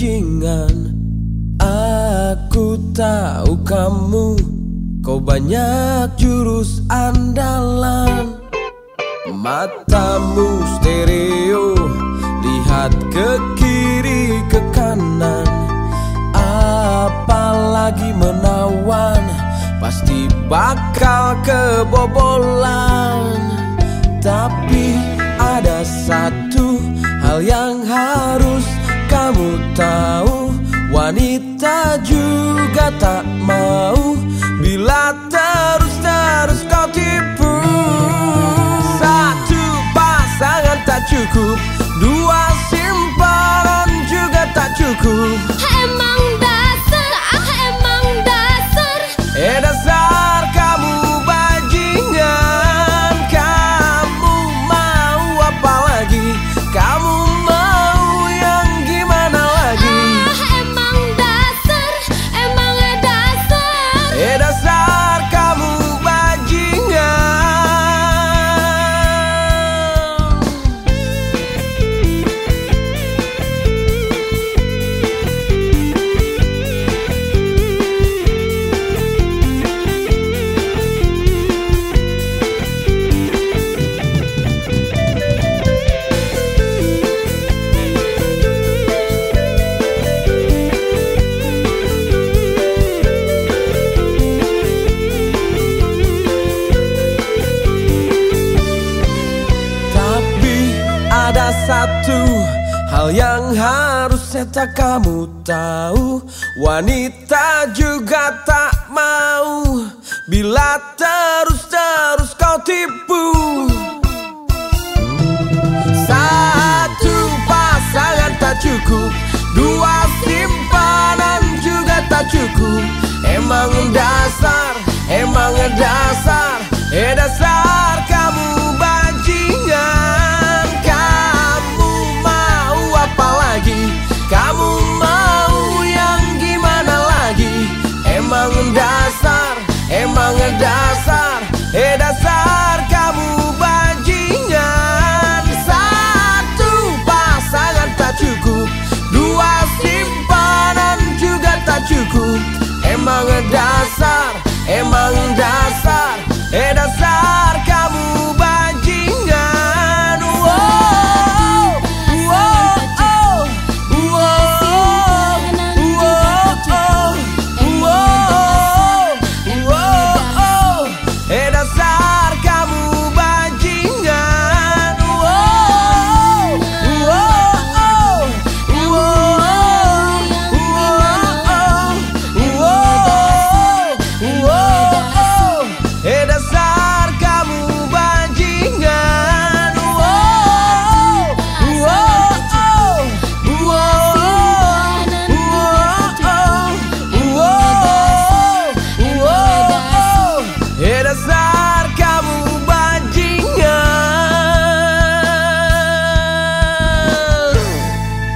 bajingan Aku tahu kamu Kau banyak jurus andalan. Matamu stereo Lihat ke kiri ke kanan. Apalagi menawan Pasti bakal kebobolan. Tapi ada satu hal yang harus tahu Wanita juga tak mau ada satu hal yang harus saya kamu tahu. Wanita juga tak mau. Bila terus-terus kau tipu. Satu pasangan tak cukup. Dua simpanan juga tak cukup. Emang dasar, emang dasar. Eh dasar mang